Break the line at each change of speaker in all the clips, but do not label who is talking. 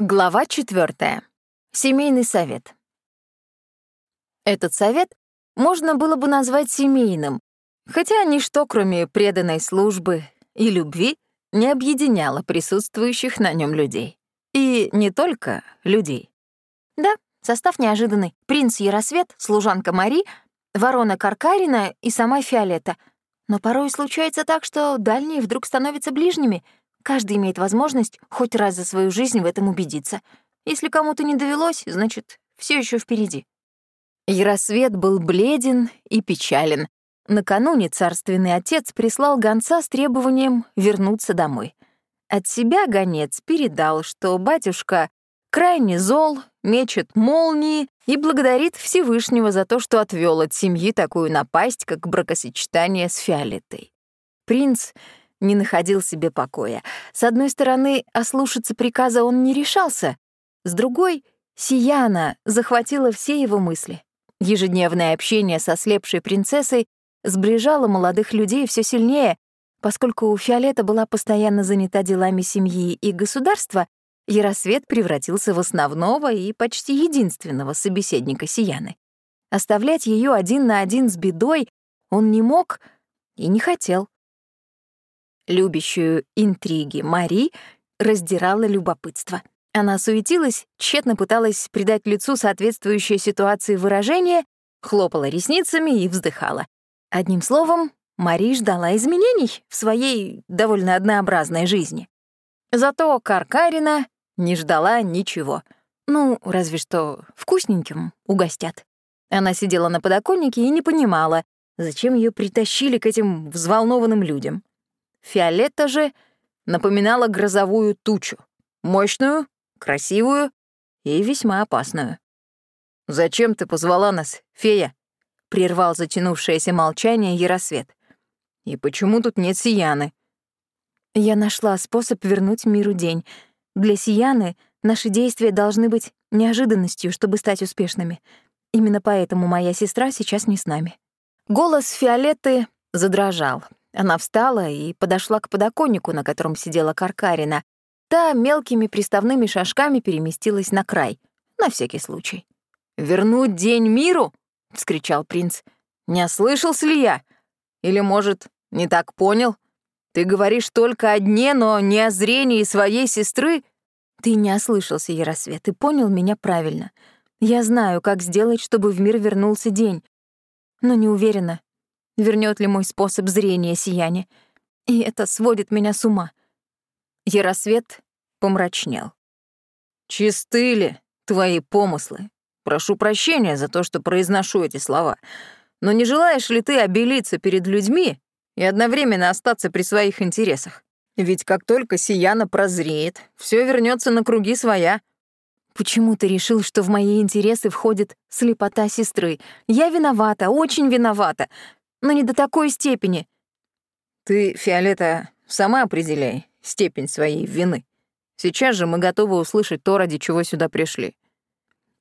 Глава четвертая. Семейный совет. Этот совет можно было бы назвать семейным, хотя ничто, кроме преданной службы и любви, не объединяло присутствующих на нем людей. И не только людей. Да, состав неожиданный. Принц Яросвет, служанка Мари, ворона Каркарина и сама Фиолетта. Но порой случается так, что дальние вдруг становятся ближними — Каждый имеет возможность хоть раз за свою жизнь в этом убедиться. Если кому-то не довелось, значит, все еще впереди. Яросвет был бледен и печален. Накануне царственный отец прислал гонца с требованием вернуться домой. От себя гонец передал, что батюшка крайне зол, мечет молнии и благодарит Всевышнего за то, что отвел от семьи такую напасть, как бракосочетание с Фиолетой. Принц не находил себе покоя. С одной стороны, ослушаться приказа он не решался, с другой — Сияна захватила все его мысли. Ежедневное общение со слепшей принцессой сближало молодых людей все сильнее, поскольку у Фиолета была постоянно занята делами семьи и государства, Яросвет превратился в основного и почти единственного собеседника Сияны. Оставлять ее один на один с бедой он не мог и не хотел. Любящую интриги Мари раздирало любопытство. Она суетилась, тщетно пыталась придать лицу соответствующее ситуации выражение, хлопала ресницами и вздыхала. Одним словом, Мари ждала изменений в своей довольно однообразной жизни. Зато Каркарина не ждала ничего. Ну, разве что вкусненьким угостят. Она сидела на подоконнике и не понимала, зачем ее притащили к этим взволнованным людям. Фиолетта же напоминала грозовую тучу. Мощную, красивую и весьма опасную. «Зачем ты позвала нас, фея?» — прервал затянувшееся молчание Яросвет. «И почему тут нет Сияны?» Я нашла способ вернуть миру день. Для Сияны наши действия должны быть неожиданностью, чтобы стать успешными. Именно поэтому моя сестра сейчас не с нами. Голос Фиолетты задрожал. Она встала и подошла к подоконнику, на котором сидела Каркарина. Та мелкими приставными шажками переместилась на край, на всякий случай. «Вернуть день миру?» — вскричал принц. «Не ослышался ли я? Или, может, не так понял? Ты говоришь только о дне, но не о зрении своей сестры?» «Ты не ослышался, Яросвет, ты понял меня правильно. Я знаю, как сделать, чтобы в мир вернулся день. Но не уверена, вернет ли мой способ зрения сияние. И это сводит меня с ума. Яросвет помрачнел. «Чисты ли твои помыслы? Прошу прощения за то, что произношу эти слова. Но не желаешь ли ты обелиться перед людьми и одновременно остаться при своих интересах? Ведь как только Сияна прозреет, все вернется на круги своя». «Почему ты решил, что в мои интересы входит слепота сестры? Я виновата, очень виновата но не до такой степени. Ты, Фиолета, сама определяй степень своей вины. Сейчас же мы готовы услышать то, ради чего сюда пришли.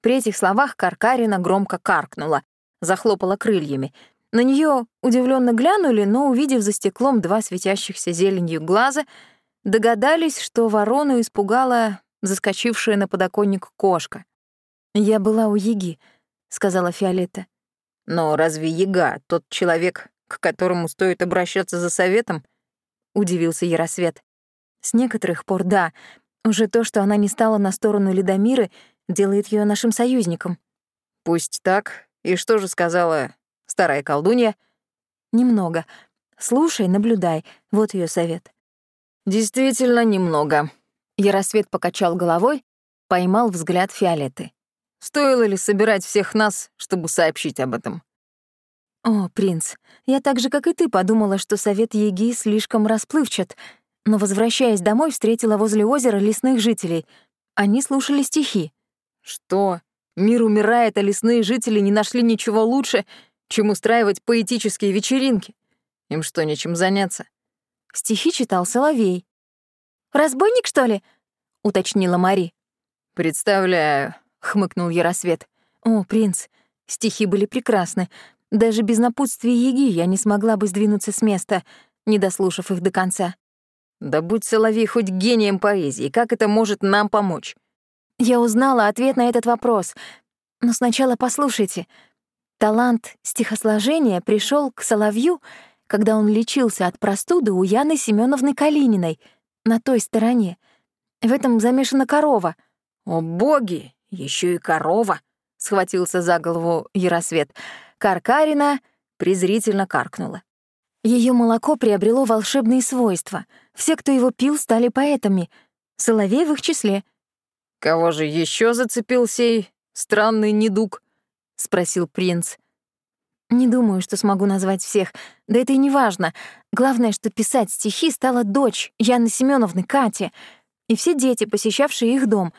При этих словах Каркарина громко каркнула, захлопала крыльями. На нее удивленно глянули, но, увидев за стеклом два светящихся зеленью глаза, догадались, что ворону испугала заскочившая на подоконник кошка. «Я была у Яги», — сказала Фиолетта. Но разве Яга тот человек, к которому стоит обращаться за советом? Удивился Яросвет. С некоторых пор да. Уже то, что она не стала на сторону Ледомиры, делает ее нашим союзником. Пусть так. И что же сказала старая колдунья? Немного. Слушай, наблюдай. Вот ее совет. Действительно немного. Яросвет покачал головой, поймал взгляд Фиолеты. Стоило ли собирать всех нас, чтобы сообщить об этом? О, принц, я так же, как и ты, подумала, что совет Еги слишком расплывчат, но, возвращаясь домой, встретила возле озера лесных жителей. Они слушали стихи. Что? Мир умирает, а лесные жители не нашли ничего лучше, чем устраивать поэтические вечеринки. Им что, нечем заняться? Стихи читал Соловей. «Разбойник, что ли?» — уточнила Мари. «Представляю», — хмыкнул Яросвет. «О, принц, стихи были прекрасны. Даже без напутствия Еги я не смогла бы сдвинуться с места, не дослушав их до конца». «Да будь Соловей хоть гением поэзии, как это может нам помочь? Я узнала ответ на этот вопрос. Но сначала послушайте. Талант стихосложения пришел к Соловью, когда он лечился от простуды у Яны Семеновны Калининой, на той стороне. В этом замешана корова.
«О боги, еще и корова!» — схватился за голову Яросвет.
Каркарина презрительно каркнула. Ее молоко приобрело волшебные свойства. Все, кто его пил, стали поэтами. Соловей в их числе.
«Кого же еще зацепил сей странный недуг?» — спросил принц.
«Не думаю, что смогу назвать всех. Да это и не важно. Главное, что писать стихи стала дочь Яны Семеновны, Катя, и все дети, посещавшие их дом.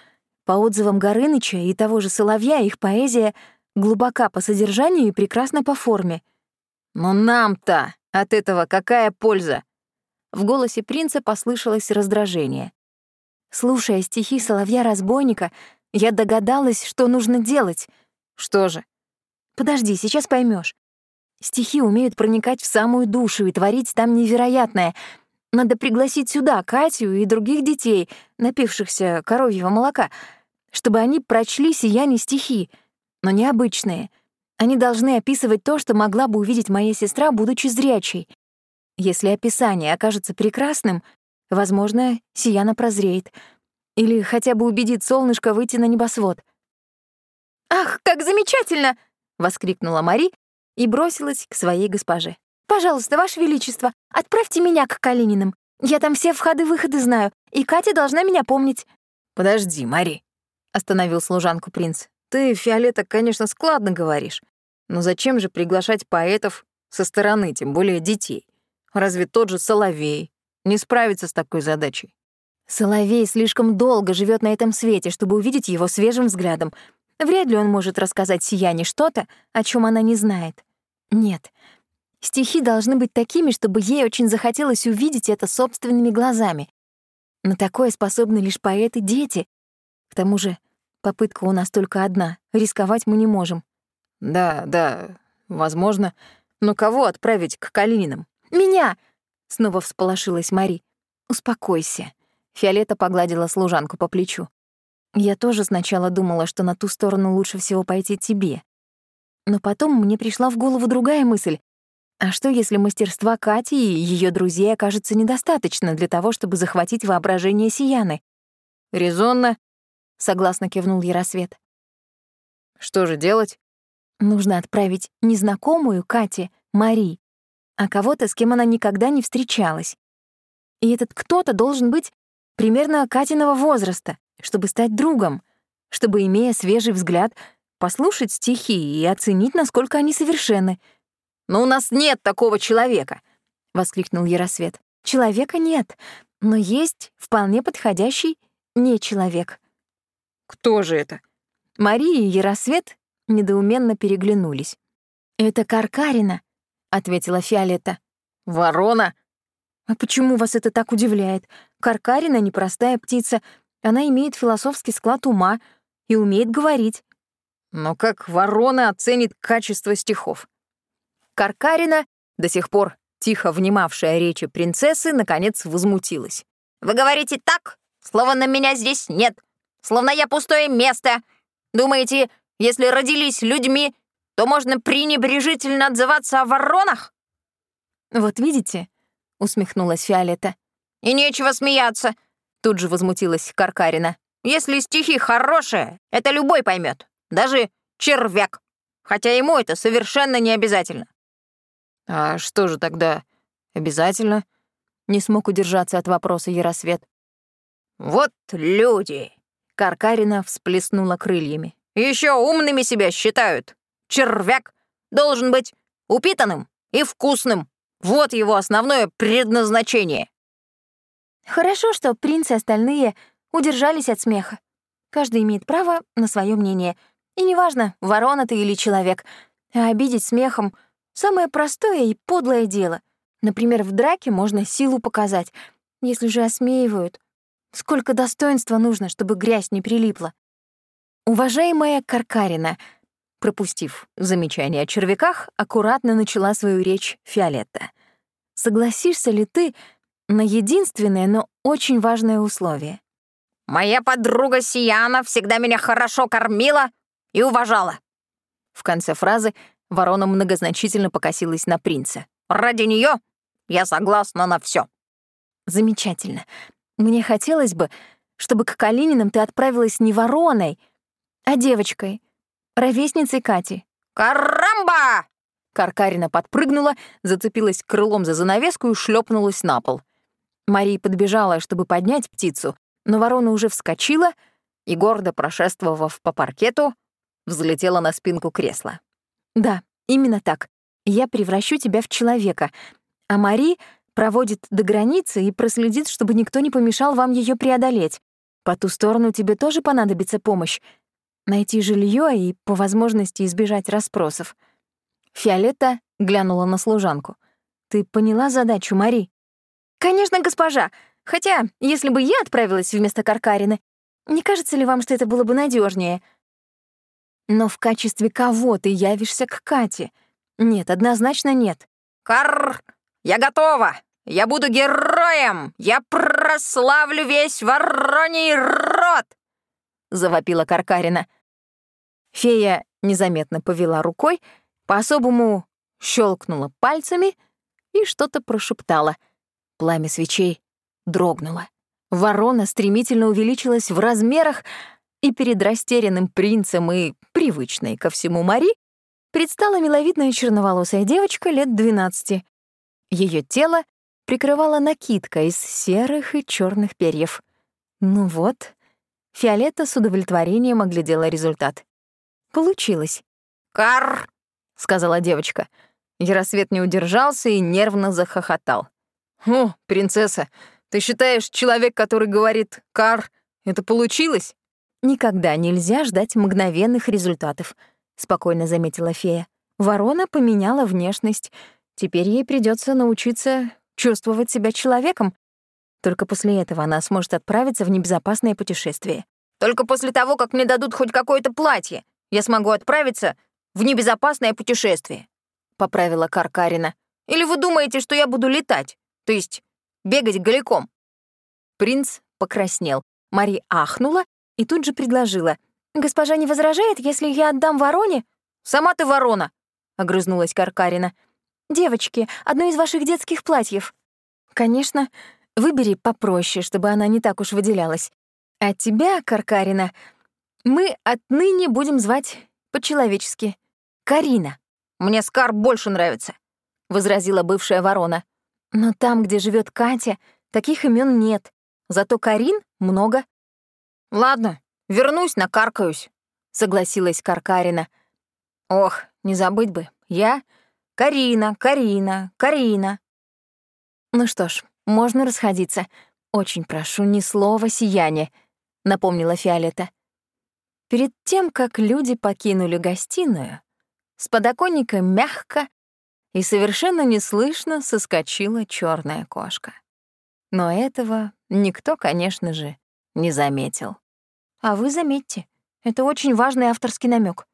По отзывам Горыныча и того же Соловья, их поэзия глубока по содержанию и прекрасна по форме.
«Но нам-то от этого какая польза?»
В голосе принца послышалось раздражение. Слушая стихи Соловья-разбойника, я догадалась, что нужно делать.
Что же?
Подожди, сейчас поймешь. Стихи умеют проникать в самую душу и творить там невероятное. Надо пригласить сюда Катю и других детей, напившихся коровьего молока, чтобы они прочли сияние стихи, но необычные. Они должны описывать то, что могла бы увидеть моя сестра, будучи зрячей. Если описание окажется прекрасным, Возможно, Сияна прозреет. Или хотя бы убедит солнышко выйти на небосвод. «Ах, как замечательно!» — воскликнула Мари и бросилась к своей госпоже. «Пожалуйста, Ваше Величество, отправьте меня к Калининым. Я там все входы-выходы знаю, и Катя должна меня помнить».
«Подожди, Мари», — остановил служанку принц. «Ты, Фиолета, конечно, складно говоришь, но зачем же приглашать поэтов со стороны, тем более детей? Разве тот же Соловей не справится с такой задачей.
Соловей слишком долго живет на этом свете, чтобы увидеть его свежим взглядом. Вряд ли он может рассказать Сияне что-то, о чем она не знает. Нет. Стихи должны быть такими, чтобы ей очень захотелось увидеть это собственными глазами. На такое способны лишь поэты дети. К тому же, попытка у нас только одна. Рисковать мы не можем.
Да, да, возможно. Но кого отправить к Калининым?
Меня! Снова всполошилась Мари. «Успокойся». Фиолета погладила служанку по плечу. «Я тоже сначала думала, что на ту сторону лучше всего пойти тебе. Но потом мне пришла в голову другая мысль. А что, если мастерства Кати и ее друзей окажется недостаточно для того, чтобы захватить воображение Сияны?
«Резонно», —
согласно кивнул Яросвет.
«Что же делать?»
«Нужно отправить незнакомую Кате, Мари, а кого-то, с кем она никогда не встречалась. И этот кто-то должен быть примерно Катиного возраста, чтобы стать другом, чтобы, имея свежий взгляд, послушать стихи и оценить, насколько они совершенны.
«Но у нас нет такого человека!» — воскликнул Яросвет.
«Человека нет, но есть вполне подходящий не человек».
«Кто же это?»
Мария и Яросвет недоуменно переглянулись. «Это Каркарина», ответила Фиолетта.
Ворона?
А почему вас это так удивляет? Каркарина — непростая птица. Она имеет философский склад ума и умеет говорить.
Но как ворона оценит качество стихов?
Каркарина, до сих пор тихо внимавшая речи принцессы, наконец возмутилась.
«Вы говорите так, словно меня здесь нет, словно я пустое место. Думаете, если родились людьми, то можно пренебрежительно отзываться о воронах?»
«Вот видите?» — усмехнулась Фиолетта.
«И нечего смеяться», — тут же возмутилась Каркарина. «Если стихи хорошие, это любой поймет, даже червяк, хотя ему это совершенно не обязательно».
«А что же тогда обязательно?» — не смог удержаться от вопроса Яросвет.
«Вот люди!»
— Каркарина всплеснула крыльями.
Еще умными себя считают червяк должен быть упитанным и вкусным. Вот его основное предназначение.
Хорошо, что принц и остальные удержались от смеха. Каждый имеет право на свое мнение. И неважно, ворона ты или человек. А обидеть смехом — самое простое и подлое дело. Например, в драке можно силу показать. Если же осмеивают, сколько достоинства нужно, чтобы грязь не прилипла. Уважаемая Каркарина — Пропустив замечание о червяках, аккуратно начала свою речь Фиолетта. «Согласишься ли ты на единственное, но очень важное условие?
Моя подруга Сияна всегда меня хорошо кормила и уважала».
В конце фразы ворона многозначительно покосилась на принца.
«Ради нее я согласна на все.
«Замечательно. Мне хотелось бы, чтобы к Калининам ты отправилась не вороной, а девочкой, ровесницей Кати».
«Карамба!»
Каркарина подпрыгнула, зацепилась крылом за занавеску и шлепнулась на пол. Мария подбежала, чтобы поднять птицу, но ворона уже вскочила и, гордо прошествовав по паркету, взлетела на спинку кресла. «Да, именно так. Я превращу тебя в человека, а Мари проводит до границы и проследит, чтобы никто не помешал вам ее преодолеть. По ту сторону тебе тоже понадобится помощь. Найти жилье и, по возможности, избежать расспросов». Фиолетта глянула на служанку. «Ты поняла задачу, Мари?» «Конечно, госпожа. Хотя, если бы я отправилась вместо Каркарины, не кажется ли вам, что это было бы надежнее? Но в качестве кого ты явишься к Кате? Нет, однозначно нет.
Кар, я готова. Я буду героем. Я прославлю весь вороний род.
Завопила Каркарина. Фея незаметно повела рукой, по-особому щелкнула пальцами и что-то прошептала. Пламя свечей дрогнуло. Ворона стремительно увеличилась в размерах, и перед растерянным принцем и привычной ко всему Мари предстала миловидная черноволосая девочка лет 12. Ее тело прикрывала накидка из серых и черных перьев. Ну вот, Фиолетта с удовлетворением оглядела результат. Получилось.
«Кар!»
— сказала девочка. Яросвет не удержался и нервно захохотал. «О, принцесса, ты считаешь, человек, который говорит «кар», это получилось?» «Никогда нельзя ждать мгновенных результатов», — спокойно заметила фея. Ворона поменяла внешность. Теперь ей придется научиться чувствовать себя человеком. Только после этого она сможет отправиться в небезопасное путешествие.
«Только после того, как мне дадут хоть какое-то платье, я смогу отправиться в небезопасное путешествие», — поправила Каркарина. «Или вы думаете, что я буду летать? То есть бегать голиком?»
Принц покраснел. Мари ахнула и тут же предложила. «Госпожа не возражает, если я отдам вороне?»
«Сама ты ворона!»
— огрызнулась Каркарина. «Девочки, одно из ваших детских платьев». «Конечно, выбери попроще, чтобы она не так уж выделялась. А тебя, Каркарина, мы отныне будем звать по-человечески. Карина».
«Мне Скар больше нравится», — возразила бывшая ворона.
«Но там, где живет Катя, таких имен нет. Зато Карин много.
«Ладно, вернусь, накаркаюсь», — согласилась Каркарина. «Ох, не забыть бы. Я — Карина, Карина, Карина».
«Ну что ж, можно расходиться. Очень прошу, ни слова сияния», — напомнила Фиолета. Перед тем, как люди покинули гостиную, с подоконника мягко и совершенно неслышно соскочила черная кошка. Но этого никто, конечно же, не заметил. А вы заметьте, это очень важный авторский намек.